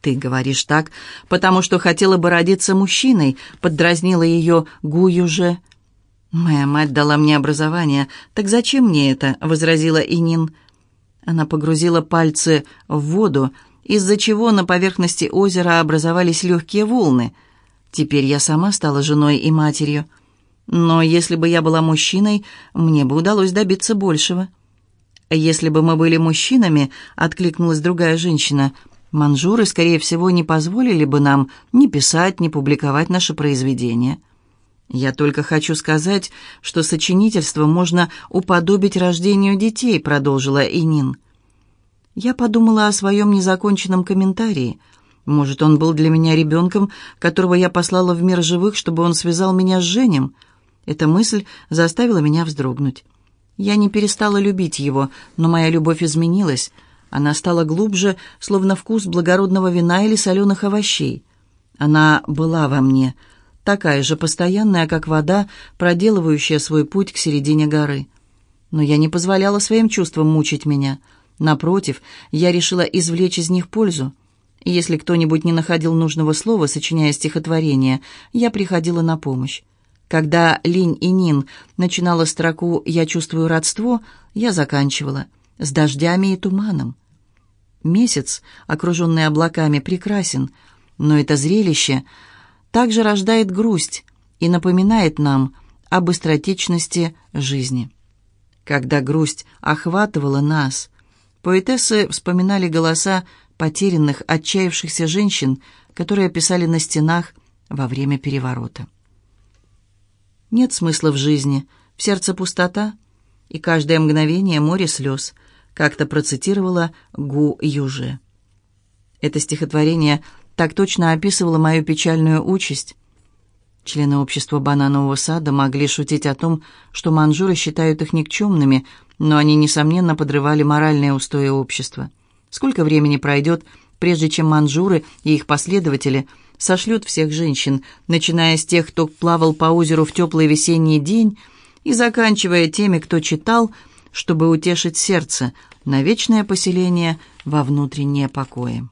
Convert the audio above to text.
«Ты говоришь так, потому что хотела бы родиться мужчиной», — поддразнила ее Гую же. «Моя мать дала мне образование. Так зачем мне это?» — возразила Инин. Она погрузила пальцы в воду, из-за чего на поверхности озера образовались легкие волны. Теперь я сама стала женой и матерью. Но если бы я была мужчиной, мне бы удалось добиться большего. «Если бы мы были мужчинами», — откликнулась другая женщина, — «манжуры, скорее всего, не позволили бы нам ни писать, ни публиковать наши произведения». «Я только хочу сказать, что сочинительство можно уподобить рождению детей», — продолжила Инин. Я подумала о своем незаконченном комментарии. Может, он был для меня ребенком, которого я послала в мир живых, чтобы он связал меня с Женем? Эта мысль заставила меня вздрогнуть. Я не перестала любить его, но моя любовь изменилась. Она стала глубже, словно вкус благородного вина или соленых овощей. Она была во мне — такая же постоянная, как вода, проделывающая свой путь к середине горы. Но я не позволяла своим чувствам мучить меня. Напротив, я решила извлечь из них пользу. И если кто-нибудь не находил нужного слова, сочиняя стихотворение, я приходила на помощь. Когда Линь и Нин начинала строку «Я чувствую родство», я заканчивала «С дождями и туманом». Месяц, окруженный облаками, прекрасен, но это зрелище — также рождает грусть и напоминает нам о быстротечности жизни. Когда грусть охватывала нас, поэтессы вспоминали голоса потерянных, отчаявшихся женщин, которые писали на стенах во время переворота. Нет смысла в жизни, в сердце пустота, и каждое мгновение море слез, как-то процитировала Гу Юже. Это стихотворение так точно описывала мою печальную участь. Члены общества бананового сада могли шутить о том, что манжуры считают их никчемными, но они, несомненно, подрывали моральные устои общества. Сколько времени пройдет, прежде чем манжуры и их последователи сошлют всех женщин, начиная с тех, кто плавал по озеру в теплый весенний день, и заканчивая теми, кто читал, чтобы утешить сердце, на вечное поселение во внутреннее покое.